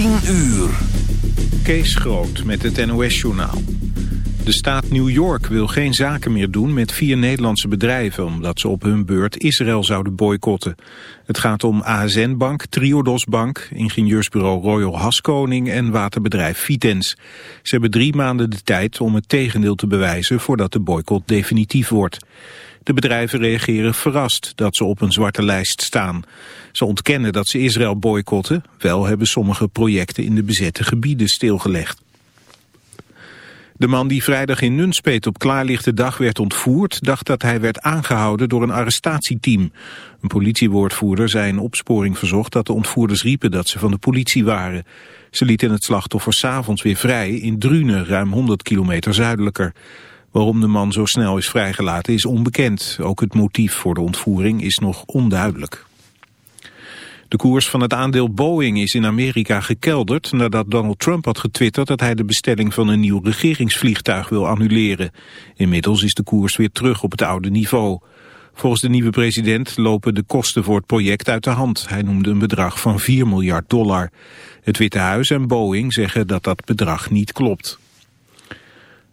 10 uur. Kees Groot met het NOS-journaal. De staat New York wil geen zaken meer doen met vier Nederlandse bedrijven... omdat ze op hun beurt Israël zouden boycotten. Het gaat om ASN Bank, Triodos Bank, ingenieursbureau Royal Haskoning... en waterbedrijf Vitens. Ze hebben drie maanden de tijd om het tegendeel te bewijzen... voordat de boycott definitief wordt. De bedrijven reageren verrast dat ze op een zwarte lijst staan. Ze ontkennen dat ze Israël boycotten. Wel hebben sommige projecten in de bezette gebieden stilgelegd. De man die vrijdag in Nunspeet op klaarlichte dag werd ontvoerd... dacht dat hij werd aangehouden door een arrestatieteam. Een politiewoordvoerder zei in opsporing verzocht... dat de ontvoerders riepen dat ze van de politie waren. Ze lieten het slachtoffer s'avonds weer vrij in Drunen, ruim 100 kilometer zuidelijker. Waarom de man zo snel is vrijgelaten is onbekend. Ook het motief voor de ontvoering is nog onduidelijk. De koers van het aandeel Boeing is in Amerika gekelderd nadat Donald Trump had getwitterd dat hij de bestelling van een nieuw regeringsvliegtuig wil annuleren. Inmiddels is de koers weer terug op het oude niveau. Volgens de nieuwe president lopen de kosten voor het project uit de hand. Hij noemde een bedrag van 4 miljard dollar. Het Witte Huis en Boeing zeggen dat dat bedrag niet klopt.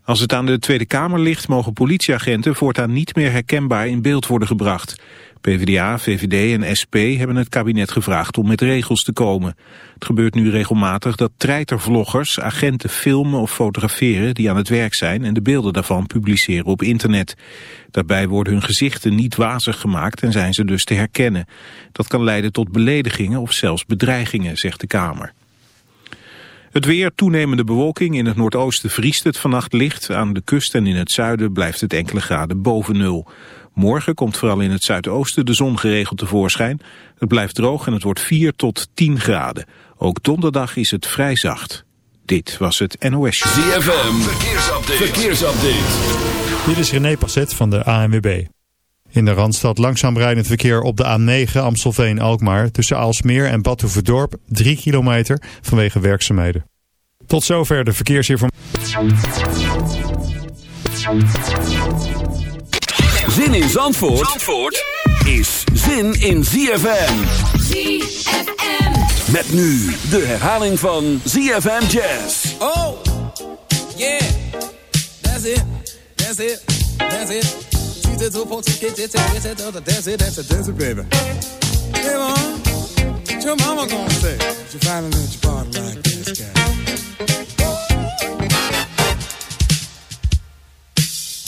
Als het aan de Tweede Kamer ligt, mogen politieagenten voortaan niet meer herkenbaar in beeld worden gebracht. PvdA, VVD en SP hebben het kabinet gevraagd om met regels te komen. Het gebeurt nu regelmatig dat treitervloggers agenten filmen of fotograferen die aan het werk zijn en de beelden daarvan publiceren op internet. Daarbij worden hun gezichten niet wazig gemaakt en zijn ze dus te herkennen. Dat kan leiden tot beledigingen of zelfs bedreigingen, zegt de Kamer. Het weer, toenemende bewolking. In het noordoosten vriest het vannacht licht. Aan de kust en in het zuiden blijft het enkele graden boven nul. Morgen komt vooral in het zuidoosten de zon geregeld tevoorschijn. Het blijft droog en het wordt 4 tot 10 graden. Ook donderdag is het vrij zacht. Dit was het NOS. ZFM, verkeersupdate. verkeersupdate. Dit is René Passet van de ANWB. In de Randstad langzaam rijdend verkeer op de A9 Amstelveen-Alkmaar... tussen Aalsmeer en Badhoevedorp 3 kilometer vanwege werkzaamheden. Tot zover de verkeersinformatie. Zin in Zandvoort, Zandvoort is zin in ZFM. ZFM. Met nu de herhaling van ZFM Jazz. Oh, yeah, that's it, that's it, that's it. That's it, that's it, that's it, baby. Hey, mom, what your mama gonna say? You finally let your body like this guy.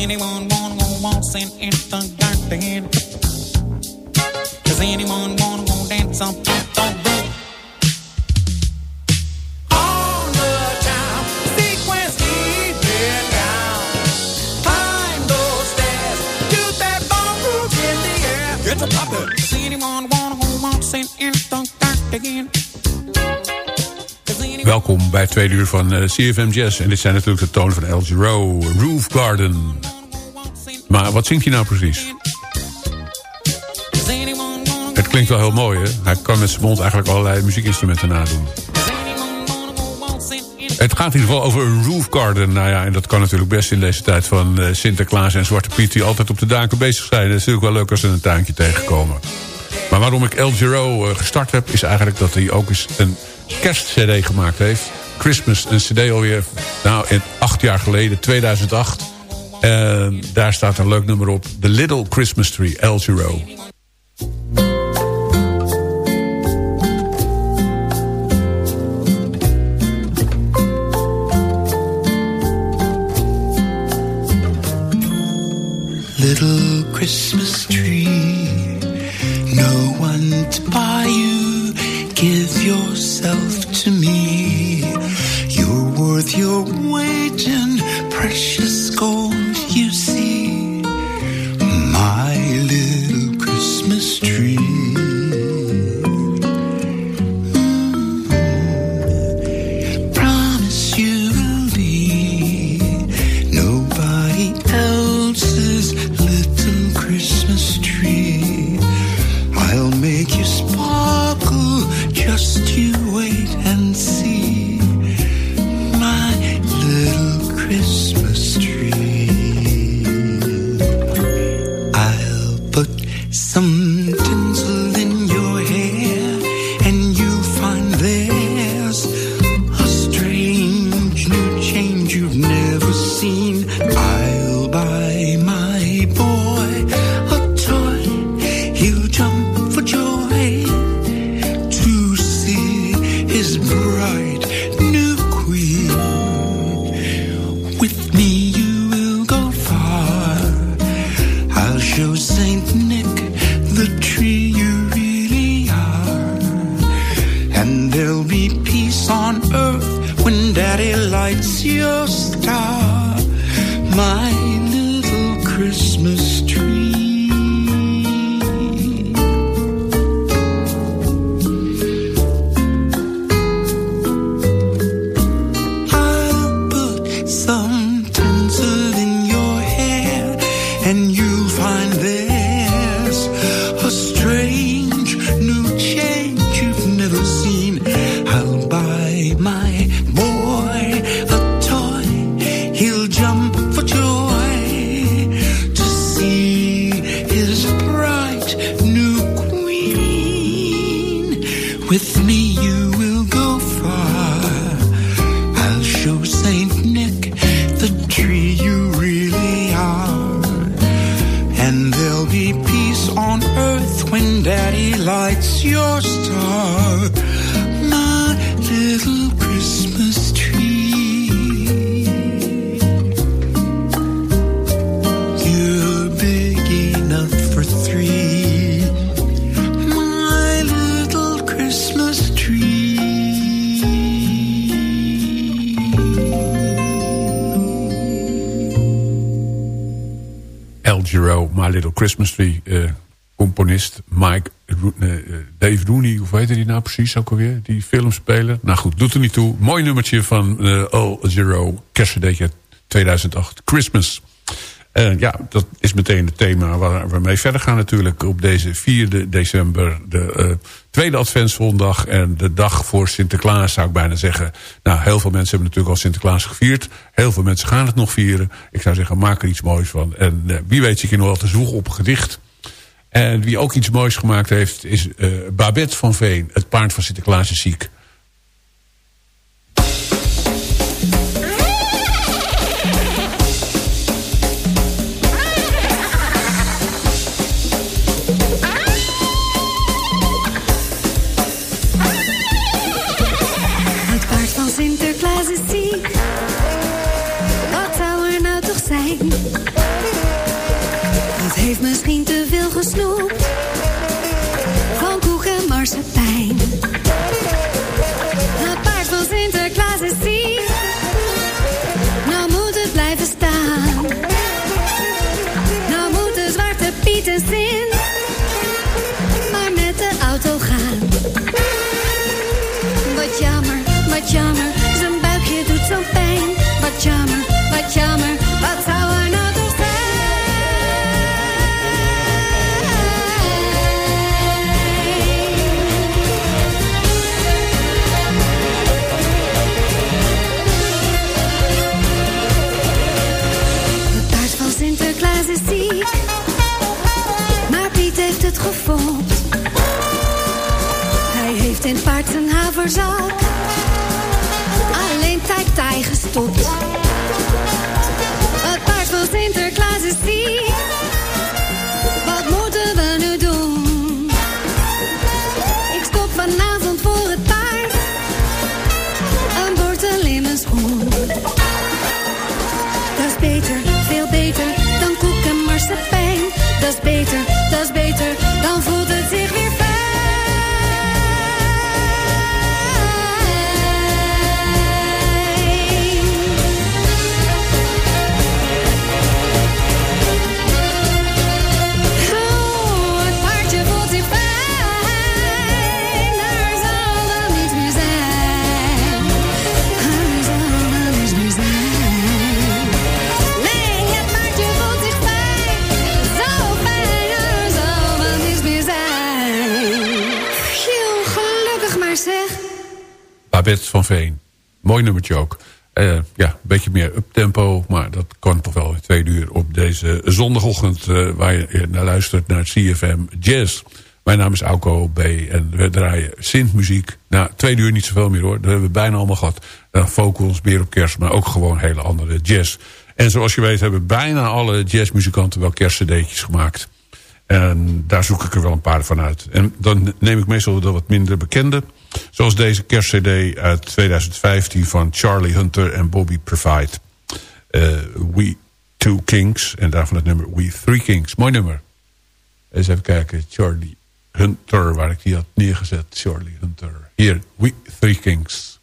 Anyone wanna go waltzing in the garden? Does anyone wanna go dance up on the roof? On the time, sequence keep it down. Climb those stairs, do that ball in the air. Get to poppin'. Does anyone wanna go waltzing in the garden? Welkom bij het tweede uur van eh, CFM Jazz. En dit zijn natuurlijk de tonen van El Giro, Roof Garden. Maar wat zingt hij nou precies? Het klinkt wel heel mooi, hè? Hij kan met zijn mond eigenlijk allerlei muziekinstrumenten nadoen. Het gaat in ieder geval over een roof garden. Nou ja, en dat kan natuurlijk best in deze tijd van eh, Sinterklaas en Zwarte Piet... die altijd op de daken bezig zijn. Het is natuurlijk wel leuk als ze een tuintje tegenkomen. Maar waarom ik El Giro eh, gestart heb... is eigenlijk dat hij ook eens een kerstcd gemaakt heeft. Christmas, een cd alweer, nou, in acht jaar geleden, 2008. En daar staat een leuk nummer op. The Little Christmas Tree, El Giro. Little Christmas tree, precies ook alweer? Die filmspeler. Nou goed, doet er niet toe. Mooi nummertje van eh Al Giro, kerstcd'tje 2008, Christmas. Ja, dat is meteen het thema waar we mee verder gaan natuurlijk. Op deze 4 december, de eh, tweede adventszondag... en de dag voor Sinterklaas, zou ik bijna zeggen. Nou, heel veel mensen hebben natuurlijk al Sinterklaas gevierd. Heel veel mensen gaan het nog vieren. Ik zou zeggen, maak er iets moois van. En eh, wie weet zit je nog wel te zoeken op gedicht... En wie ook iets moois gemaakt heeft is eh, Babette van Veen. Het paard van Sinterklaas is ziek. Zwarte Piet Alleen tijd tij gestopt. Het paard van Sinterklaas is ziek. Wat moeten we nu doen? Ik stop vanavond voor het paard. Een wortel in mijn schoen. Dat is beter, veel beter dan koek en marsepein. Dat is beter, Mooi nummertje ook. Eh, ja, een beetje meer uptempo, maar dat kan toch wel in twee uur op deze zondagochtend... eh, waar je naar luistert naar CFM Jazz. Mijn naam is Auko B. en we draaien Sint-muziek. Nou, twee uur niet zoveel meer hoor, dat hebben we bijna allemaal gehad. Uh, vocals, meer op kerst, maar ook gewoon hele andere jazz. En zoals je weet hebben bijna alle jazzmuzikanten wel kerstcd'tjes gemaakt. En daar zoek ik er wel een paar van uit. En dan neem ik meestal de wat minder bekende... Zoals deze kerstcd uit 2015 van Charlie Hunter en Bobby Provide. Eh, We Two Kings en daarvan het nummer We Three Kings. Mooi nummer. Eens even kijken, Charlie Hunter, waar ik die had neergezet. Charlie Hunter. Hier, We Three Kings.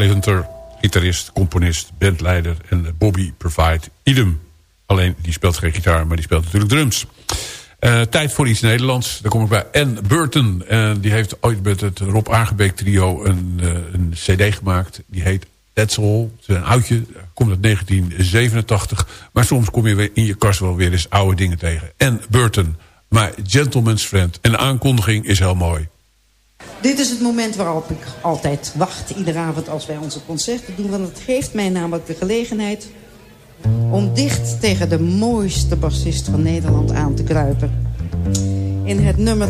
Charlie gitarist, componist, bandleider en Bobby Provide idem. Alleen, die speelt geen gitaar, maar die speelt natuurlijk drums. Eh, tijd voor iets Nederlands. Daar kom ik bij Anne Burton. En die heeft ooit met het Rob Aangebeek trio een, eh, een cd gemaakt. Die heet That's All. Het is een oudje, komt uit 1987. Maar soms kom je in je kast wel weer eens oude dingen tegen. Anne Burton, my gentleman's friend. En de aankondiging is heel mooi. Dit is het moment waarop ik altijd wacht, iedere avond als wij onze concerten doen. Want het geeft mij namelijk de gelegenheid om dicht tegen de mooiste bassist van Nederland aan te kruipen. In het nummer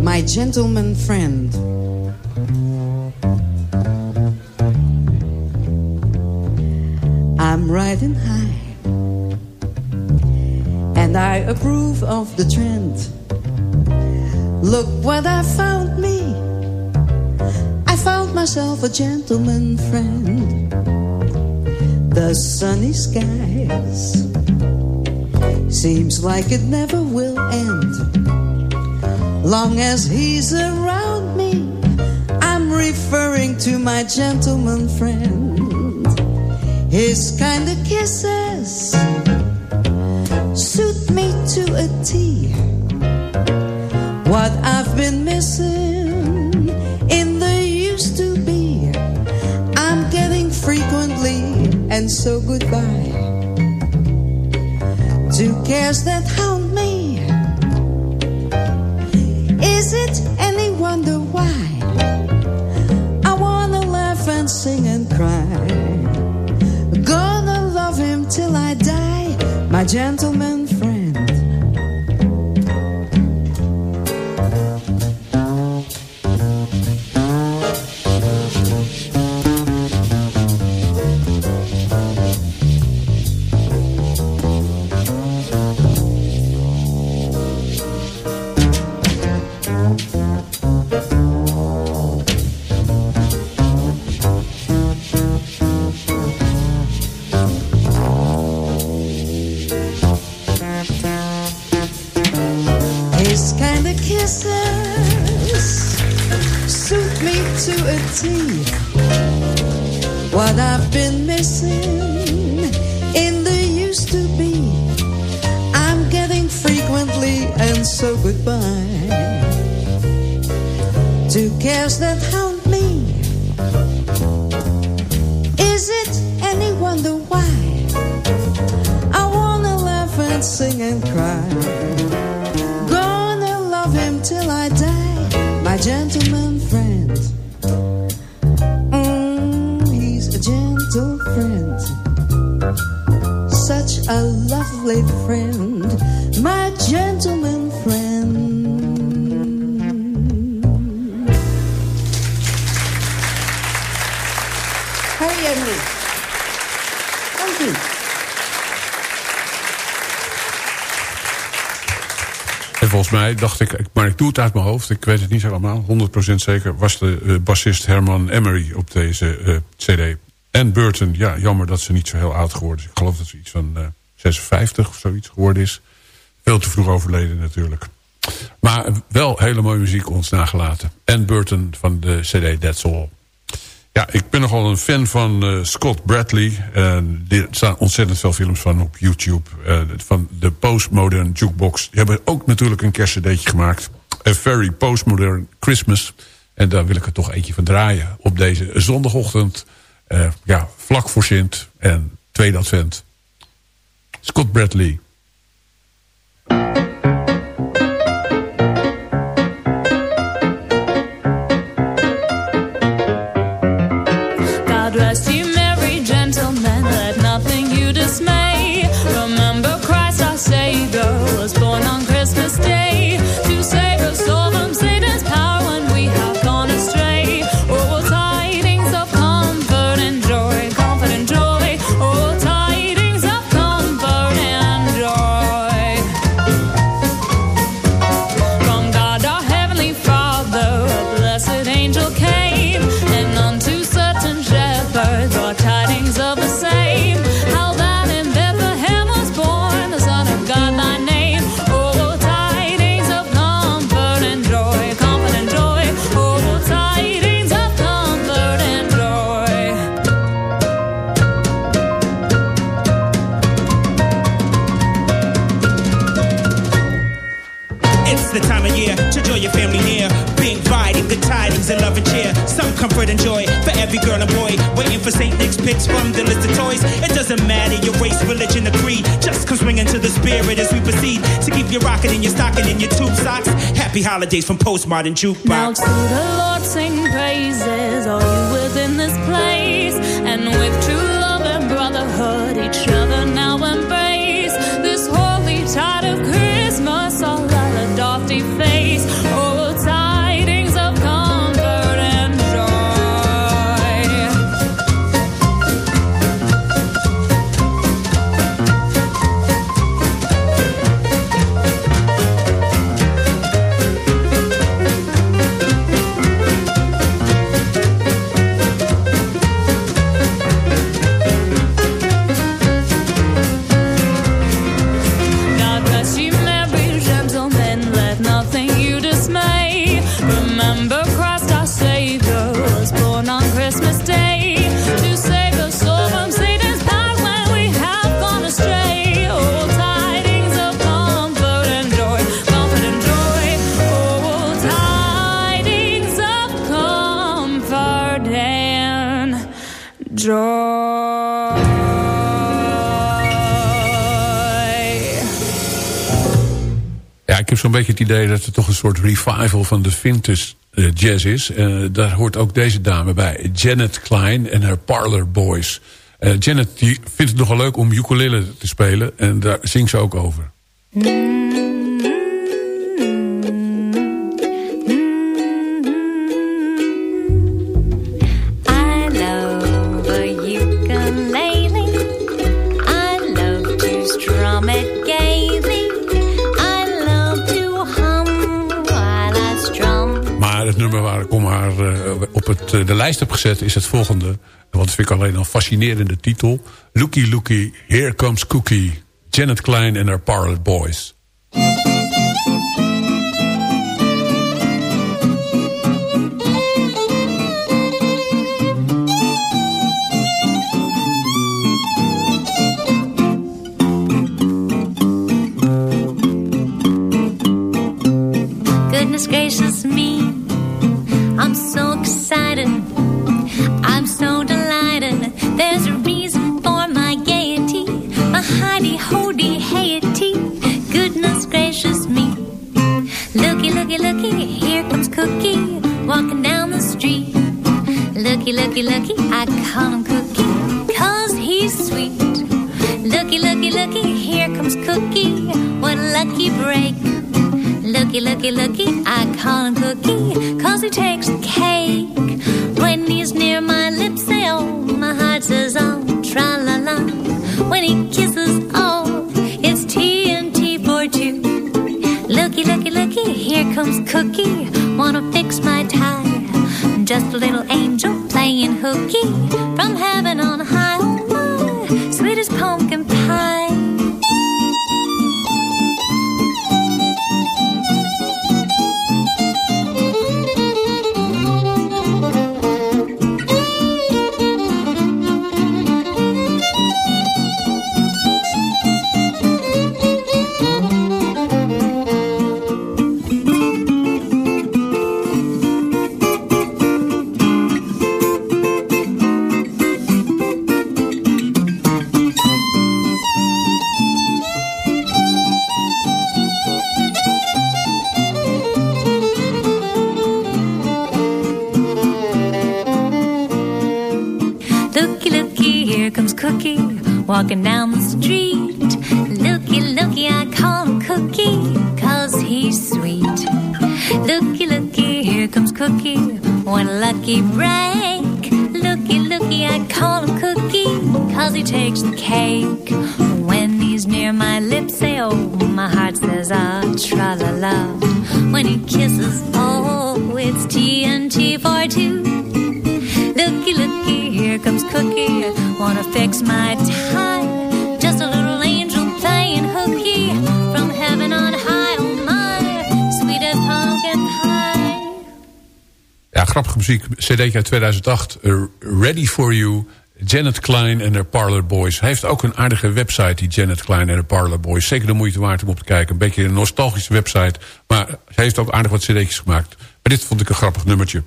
My Gentleman Friend. I'm riding high And I approve of the trend Look what I found me. I found myself a gentleman friend. The sunny skies seems like it never will end. Long as he's around me, I'm referring to my gentleman friend. His kind of kisses suit me to a T. What I've been missing in the used to be, I'm getting frequently, and so goodbye. Two cares that hound me. Is it any wonder why I wanna laugh and sing and cry? Gonna love him till I die, my gentleman Dacht ik, maar ik doe het uit mijn hoofd. Ik weet het niet helemaal, 100% zeker. Was de eh, bassist Herman Emery op deze eh, cd. En Burton, ja, jammer dat ze niet zo heel oud geworden is. Ik geloof dat ze iets van eh, 56 of zoiets geworden is. Veel te vroeg overleden natuurlijk. Maar wel hele mooie muziek ons nagelaten. En Burton van de cd That's All. Ja, ik ben nogal een fan van eh, Scott Bradley. Er staan ontzettend veel films van op YouTube. eh, van de Postmodern Jukebox. Die hebben ook natuurlijk een kerstcd'tje gemaakt. A Very Postmodern Christmas. En daar wil ik er toch eentje van draaien. Op deze zondagochtend. eh, ja, vlak voor Sint. En tweede advent. Scott Bradley. Girl and boy. Waiting for St. Nick's picks from the list of toys. It doesn't matter your race, religion, or creed. Just come swinging to the spirit as we proceed to keep you rocking in your stocking and your tube socks. Happy holidays from Postmodern Jukebox. Now to the Lord sing praises, all het idee dat het toch een soort revival van de vintage eh, jazz is. Eh, daar hoort ook deze dame bij. Janet Klein en haar Parlor Boys. Eh, Janet die vindt het nogal leuk om ukulele te spelen. En daar zingt ze ook over. I lijst heb gezet is het volgende. Want vind ik alleen al een fascinerende titel. Looky Looky, Here Comes Cookie. Janet Klein en haar Parlor Boys. Goodness gracious me, I'm so near my lips, say, oh, my heart says, ah, tra la la. When he kisses, oh, it's TNT for two. Looky, looky, here comes Cookie. Wanna fix my tie. Just a little angel playing hooky from heaven on high. Oh my, sweet pumpkin pie. Ja, grappige muziek. CD uit 2008. eh, Ready For You. Janet Klein en haar Parlor Boys. Hij heeft ook een aardige website, die Janet Klein en haar Parlor Boys. Zeker de moeite waard om op te kijken. Een beetje een nostalgische website. Maar hij heeft ook aardig wat cd'tjes gemaakt. Maar dit vond ik een grappig nummertje.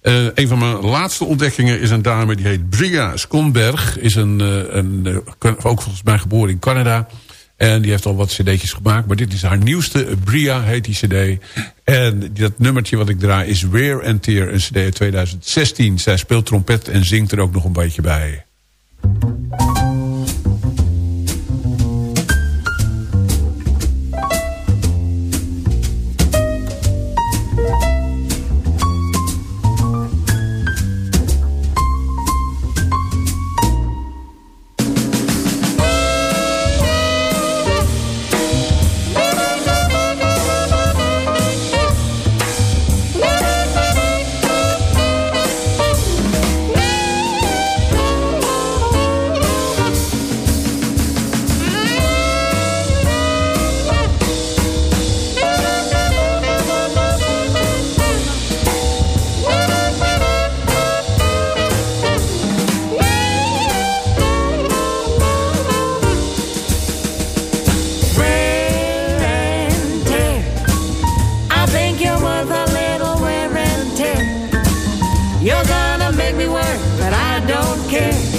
Eh, een van mijn laatste ontdekkingen is een dame die heet Bria Skonberg. Is een, eh, een, eh, ook volgens mij geboren in Canada. En die heeft al wat cd'tjes gemaakt. Maar dit is haar nieuwste. Bria heet die cd. En dat nummertje wat ik draai is Wear and Tear. Een cd uit 2016. Zij speelt trompet en zingt er ook nog een beetje bij. You're gonna make me work, but I don't care.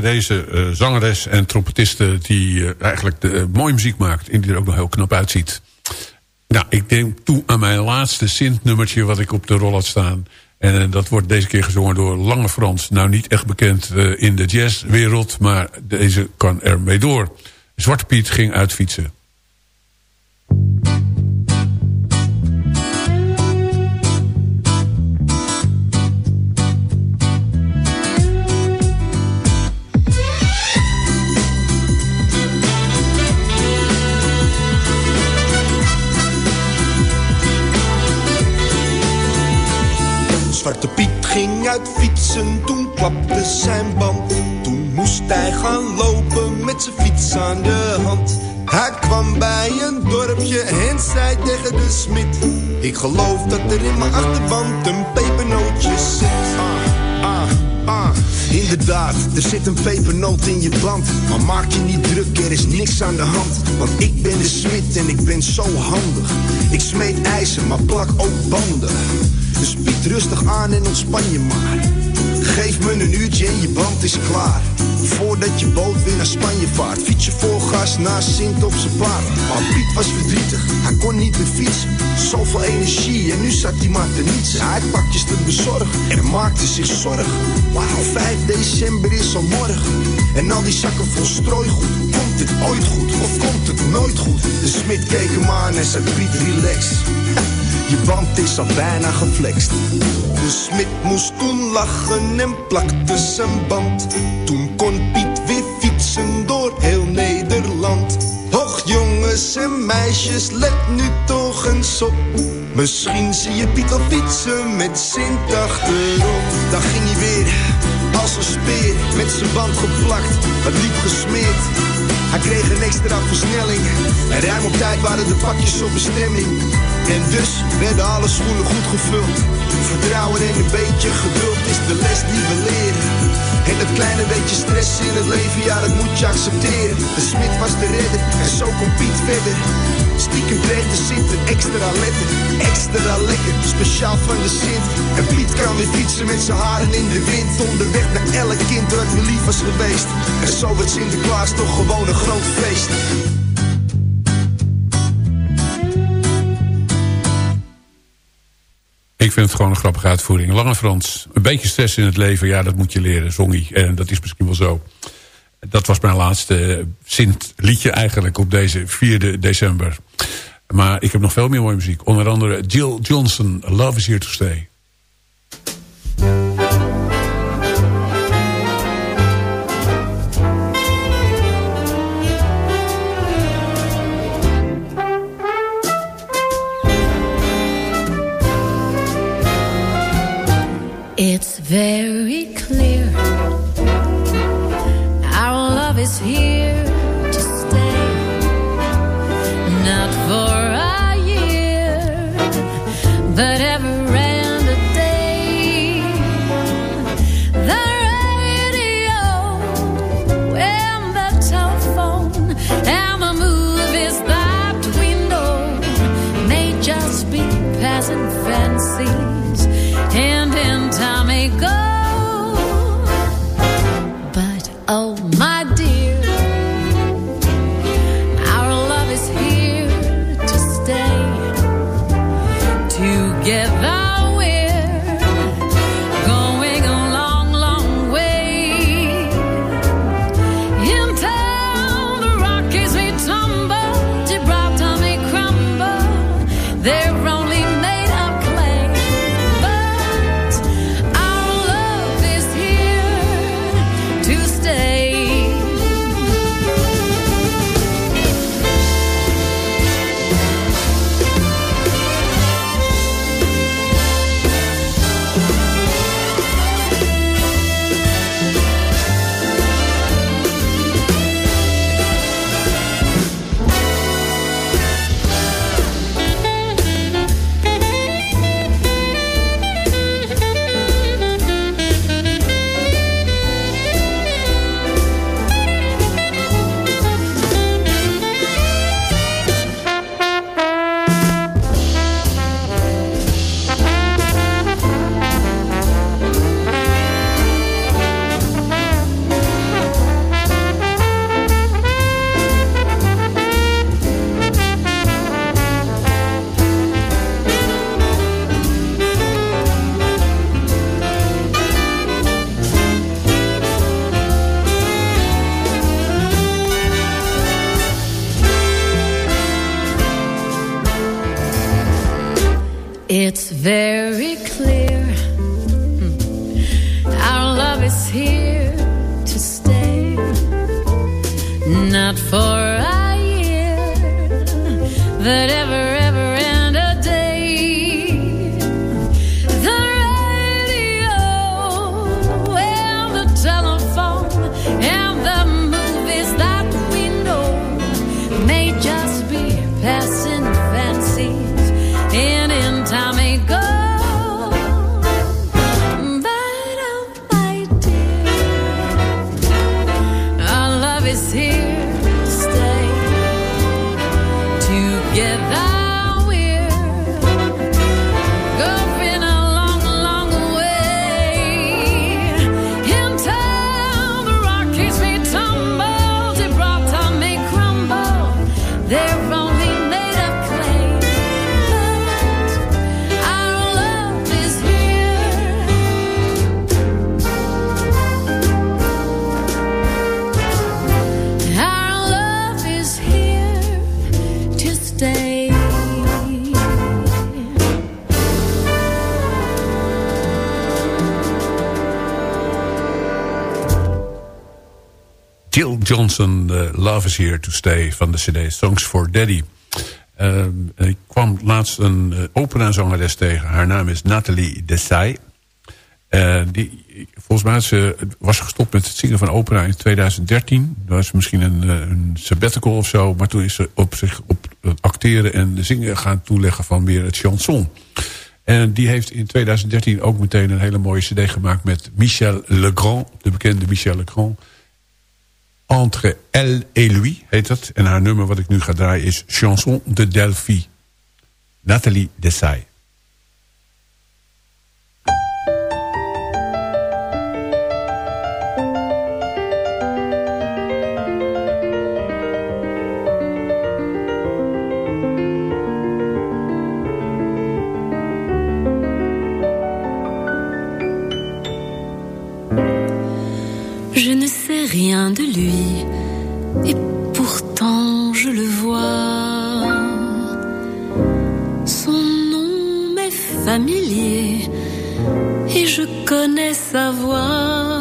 Canadese eh, zangeres en trompetiste... die eh, eigenlijk de, eh, mooie muziek maakt en die er ook nog heel knap uitziet. Nou, ik denk toe aan mijn laatste Sint-nummertje... wat ik op de rol had staan. En dat wordt deze keer gezongen door Lange Frans. Nou, niet echt bekend in de jazzwereld... maar deze kan er mee door. Zwarte Piet ging uitfietsen. Fietsen, toen klapte zijn band. Toen moest hij gaan lopen met zijn fiets aan de hand. Hij kwam bij een dorpje en zei tegen de smid. Ik geloof dat er in mijn achterband een pepernootje zit. Ah, ah, ah. Inderdaad, er zit een pepernoot in je band. Maar maak je niet druk, er is niks aan de hand. Want ik ben de smid en ik ben zo handig. Ik smeet ijzer, maar plak ook banden. Dus Piet rustig aan en ontspan je maar. Geef me een uurtje en je band is klaar. Voordat je boot weer naar Spanje vaart. Fiets je vol gas naar Sint op zijn. Maar Piet was verdrietig, hij kon niet meer fietsen. Zoveel energie en nu zat hij maar te nietsen. Hij pakjes te bezorgen en maakte zich zorgen. Wauw, 5 december is al morgen. En al die zakken vol strooigoed. Komt het ooit goed of komt het nooit goed? De smid keek hem aan en zei Piet relax. Je band is al bijna geflext. De smid moest toen lachen en plakte zijn band. Toen kon Piet weer fietsen door heel Nederland. Och jongens en meisjes, let nu toch eens op. Misschien zie je Piet al fietsen met Sint achterop. Dan ging hij weer als een speer met zijn band geplakt. Het liep gesmeerd. Hij kreeg een extra versnelling. En ruim op tijd waren de pakjes op bestemming. En dus werden alle schoenen goed gevuld. vertrouwen en een beetje geduld is de les die we leren. En dat kleine beetje stress in het leven, ja dat moet je accepteren. De smid was de redder en zo komt Piet verder. Stiekem Sint een extra letter, extra lekker, speciaal van de Sint. En Piet kan weer fietsen met zijn haren in de wind. Onderweg naar elk kind dat weer lief was geweest. En zo werd Sinterklaas toch gewoon een groot feest. Ik vind het gewoon een grappige uitvoering. Lange Frans, een beetje stress in het leven, ja, dat moet je leren, zong hij. En dat is misschien wel zo. Dat was mijn laatste Sint-liedje eigenlijk op deze 4 december. Maar ik heb nog veel meer mooie muziek. Onder andere Jill Johnson, Love is Here to Stay. Very clear Johnson, eh, Love is Here to Stay van de cd Songs for Daddy. Eh, ik kwam laatst een uh, operazangeres tegen. Haar naam is Nathalie Desai. Eh, die, volgens mij ze, was gestopt met het zingen van opera in 2013. Dat was misschien een, eh, een sabbatical of zo. Maar toen is ze op zich op het acteren en zingen gaan toeleggen van weer het chanson. En die heeft in 2013 ook meteen een hele mooie cd gemaakt... met Michel Legrand, de bekende Michel Legrand. Entre elle et lui heet dat. En haar nummer wat ik nu ga draaien is Chanson de Delphi. Nathalie Dessay. Connais sa voix.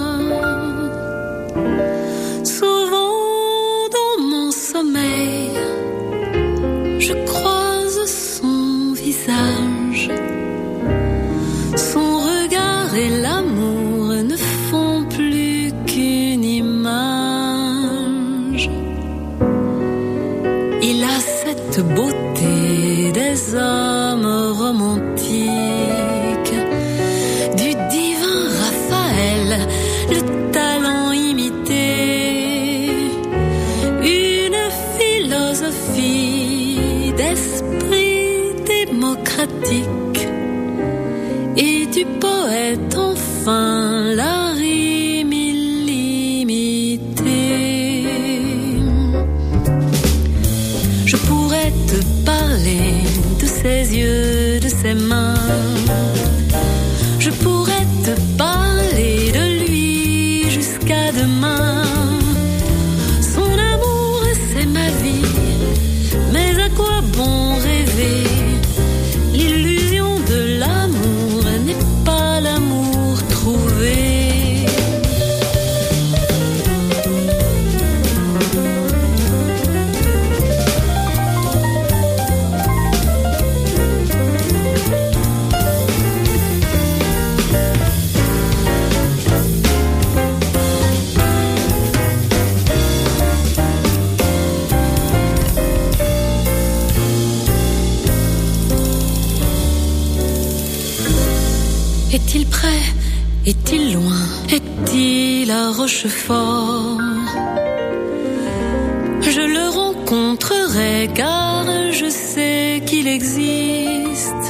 Je le rencontrerai car je sais qu'il existe.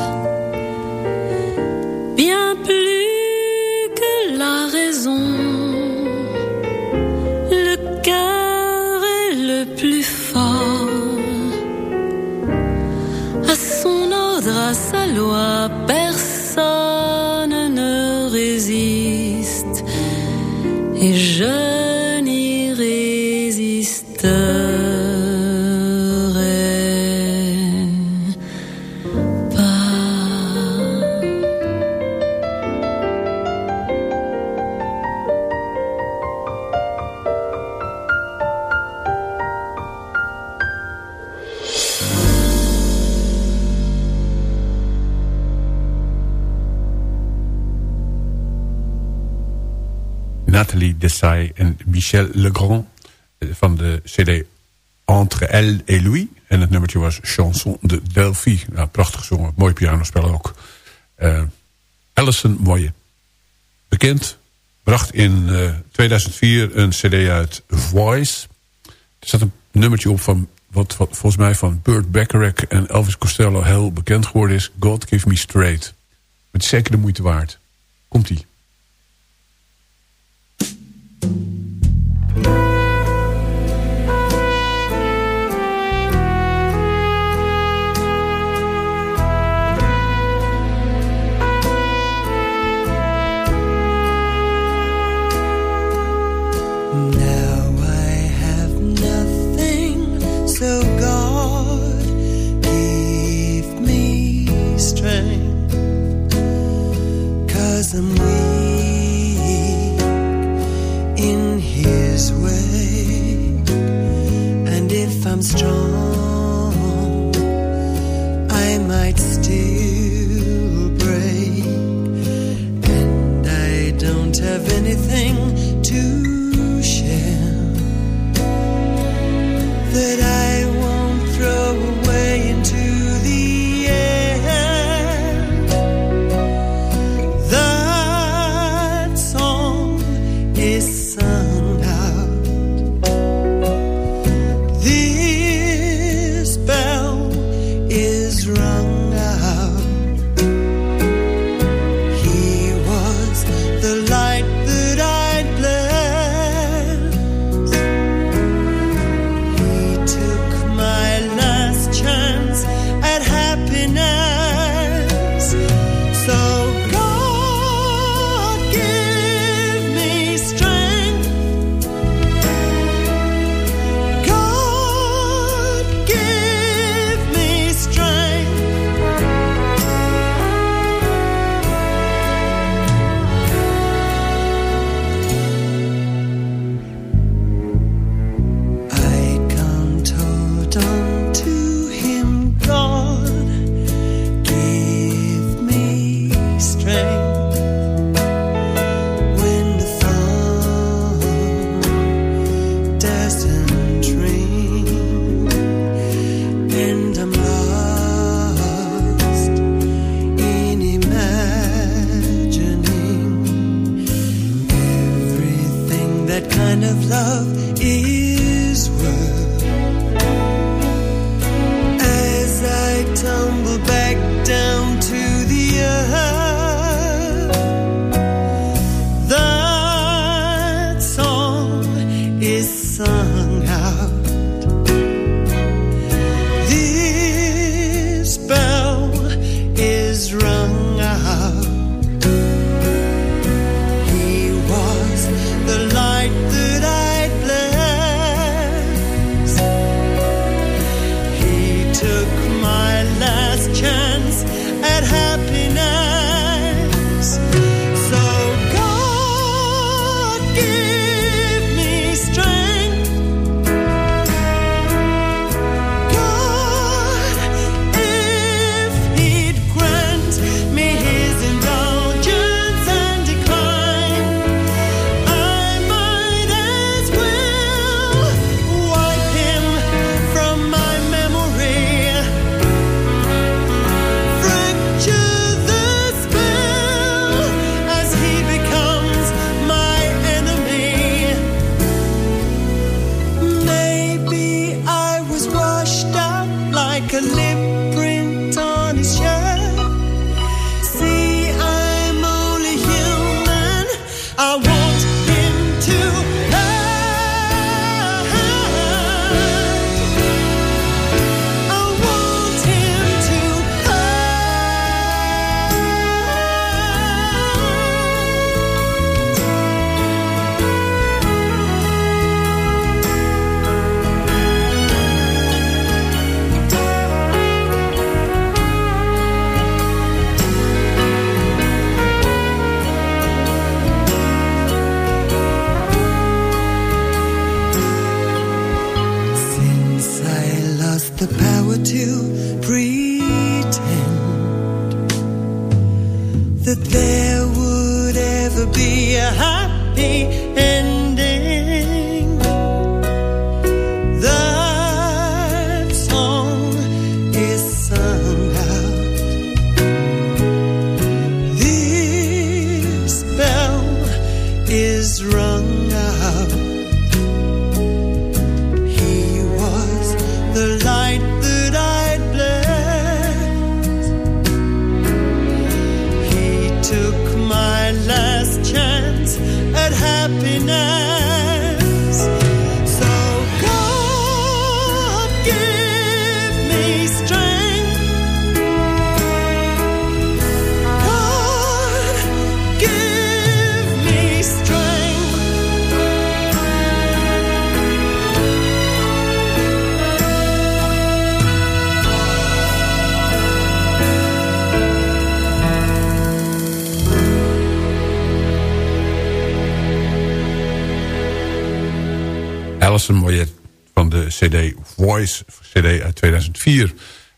Bien plus Dessay en Michel Legrand eh, van de cd Entre elle et lui. En het nummertje was Chanson de Delphi. Nou, prachtig gezongen, mooi pianospel ook. Eh Alison Moye. Bekend, bracht in eh, 2004 een cd uit Voice. Er staat een nummertje op van wat, volgens mij van Burt Bacharach en Elvis Costello heel bekend geworden is. God Give Me Straight. Het zeker de moeite waard. Komt-ie. In His way. And if I'm strong,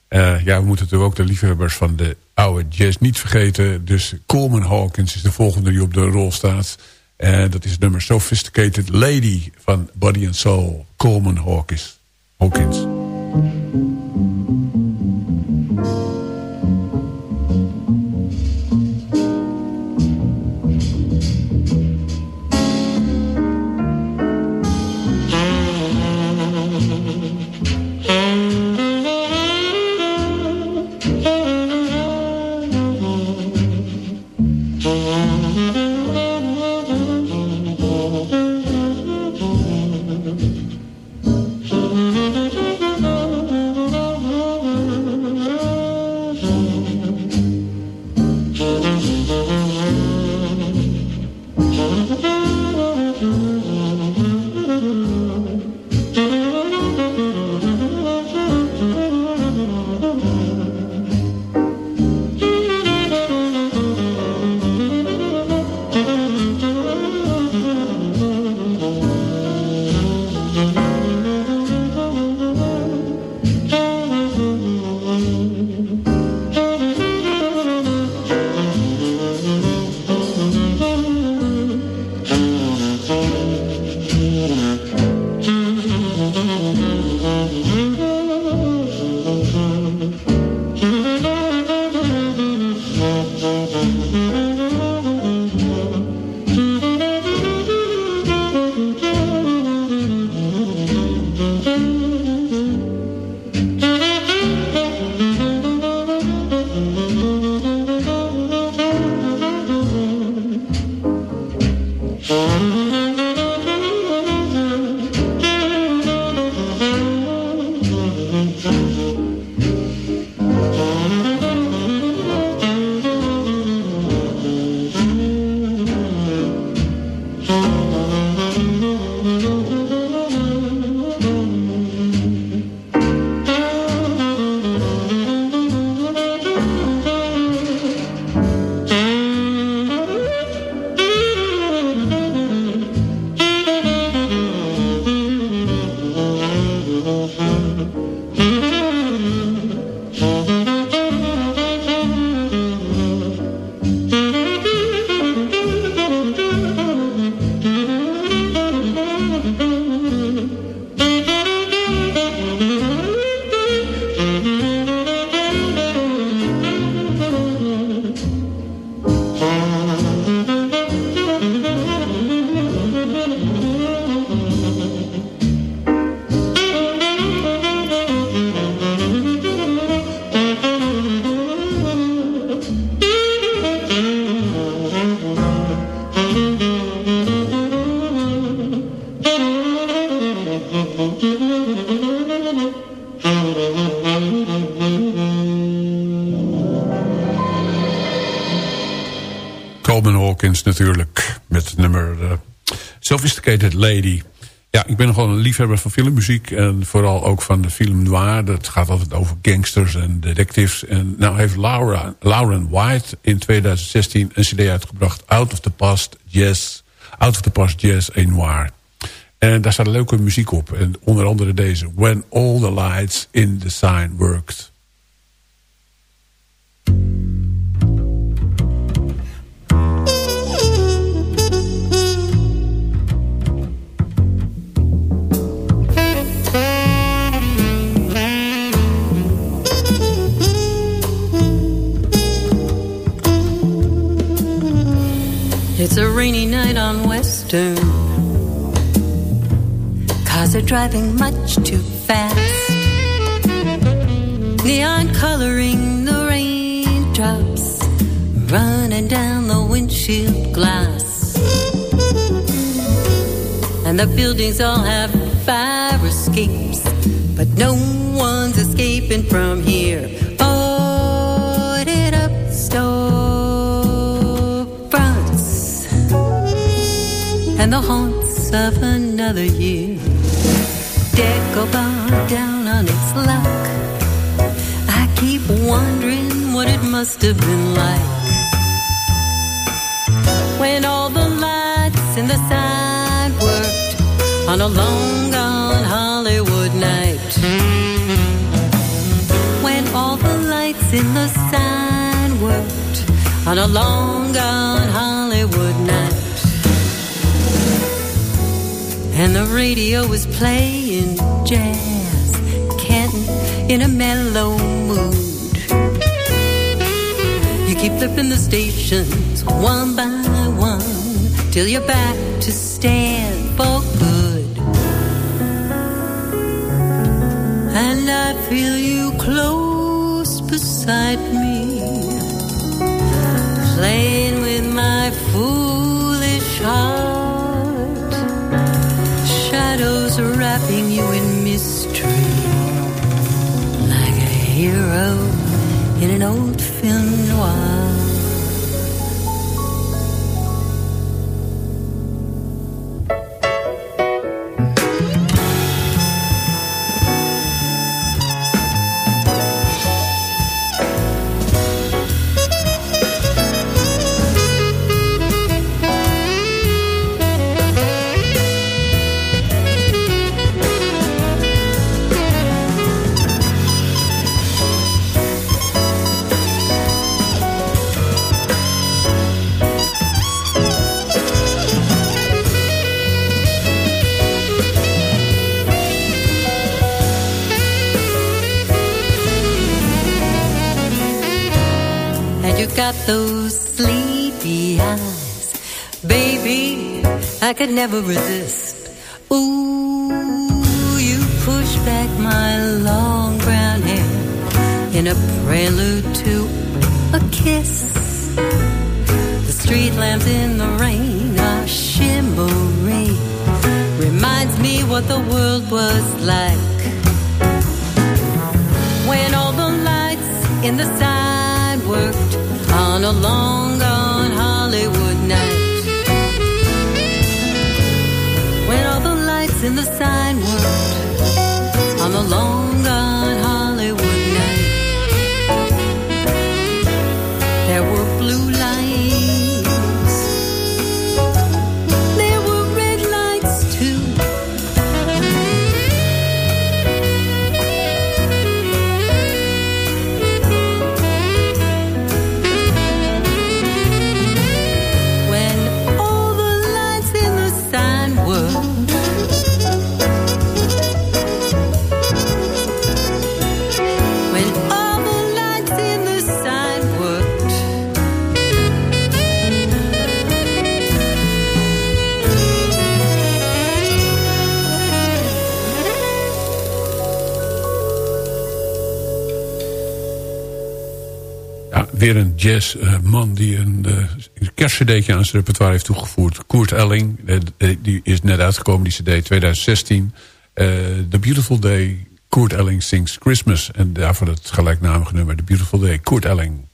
Eh, ja, we moeten natuurlijk ook de liefhebbers van de oude jazz niet vergeten. Dus Coleman Hawkins is de volgende die op de rol staat. En dat is het nummer Sophisticated Lady van Body and Soul. Coleman Hawkins. Hawkins. Lady. Ja, ik ben nogal een liefhebber van filmmuziek. En vooral ook van de film noir. Dat gaat altijd over gangsters en detectives. En nou heeft Laura, Lauren White in 2016 een cd uitgebracht. Out of the Past Jazz. Out of the Past Jazz et Noir. En daar staat leuke muziek op. En onder andere deze. When all the lights in the sign worked. Driving much too fast. Neon coloring the raindrops, running down the windshield glass. And the buildings all have fire escapes, but no one's escaping from here. Up and the haunts of another year. Decobar down on its luck. I keep wondering what it must have been like when all the lights in the sign worked on a long gone Hollywood night. When all the lights in the sign worked on a long gone Hollywood night. And the radio was playing jazz, Canton in a mellow mood. You keep flipping the stations one by one till you're back to stand for good. And I feel you close beside me, playing with my foolish heart. In never resist. Ooh, you push back my long brown hair in a prelude to a kiss. The street lamps in the rain are shimmering. Reminds me what the world was like when all the lights in the side worked on a long worked weer een jazzman die een uh, aan zijn repertoire heeft toegevoegd. Koert Elling, eh, eh, die is net uitgekomen, die cd 2016. Eh, The Beautiful Day, Koert Elling Sings Christmas. En daarvoor het gelijknamige nummer, The Beautiful Day, Koert Elling.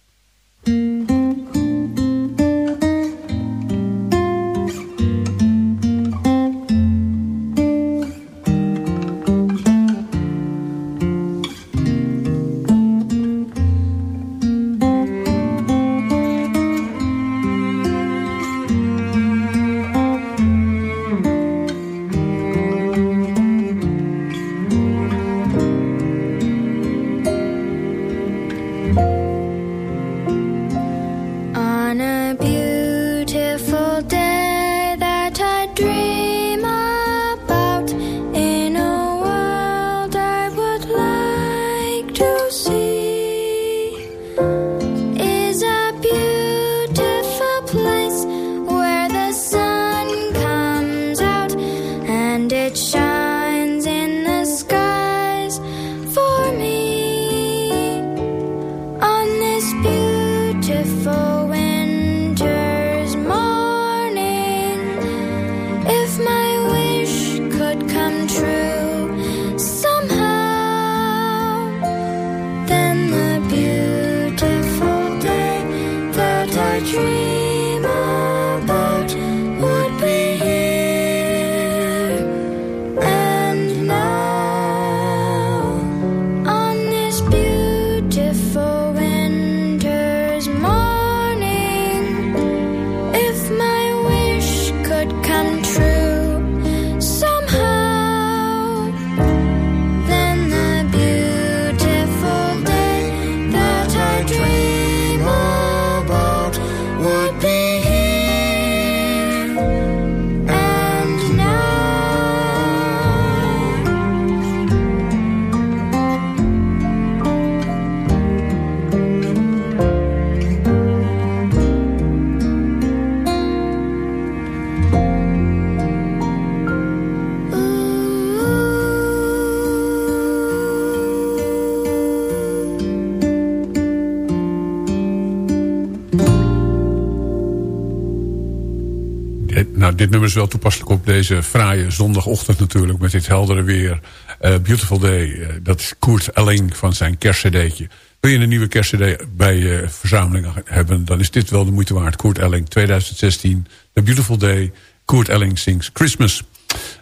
Dit nummer is wel toepasselijk op deze fraaie zondagochtend natuurlijk... met dit heldere weer. Eh, Beautiful Day, eh, dat is Koert Elling van zijn kerstcd'tje. Wil je een nieuwe kerstcd bij je verzameling hebben... dan is dit wel de moeite waard. Koert Elling, 2016, The Beautiful Day. Koert Elling sings Christmas.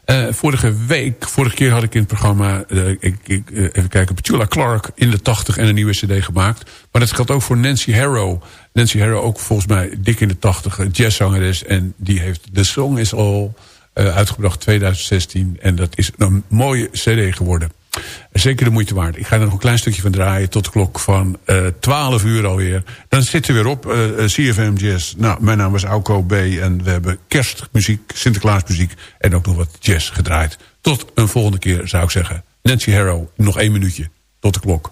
Eh, vorige week, vorige keer had ik in het programma... eh, ik, ik, even kijken, Petula Clark in de 80 en een nieuwe cd gemaakt. Maar dat geldt ook voor Nancy Harrow. Nancy Harrow ook volgens mij dik in de 80, een jazzzangeres. En die heeft The Song Is All eh, uitgebracht 2016. En dat is een mooie cd geworden. Zeker de moeite waard. Ik ga er nog een klein stukje van draaien tot de klok van eh 12 uur alweer. Dan zit er weer op, eh, eh, CFM Jazz. Nou, mijn naam is Auko B. En we hebben kerstmuziek, Sinterklaasmuziek en ook nog wat jazz gedraaid. Tot een volgende keer zou ik zeggen. Nancy Harrow, nog één minuutje. Tot de klok.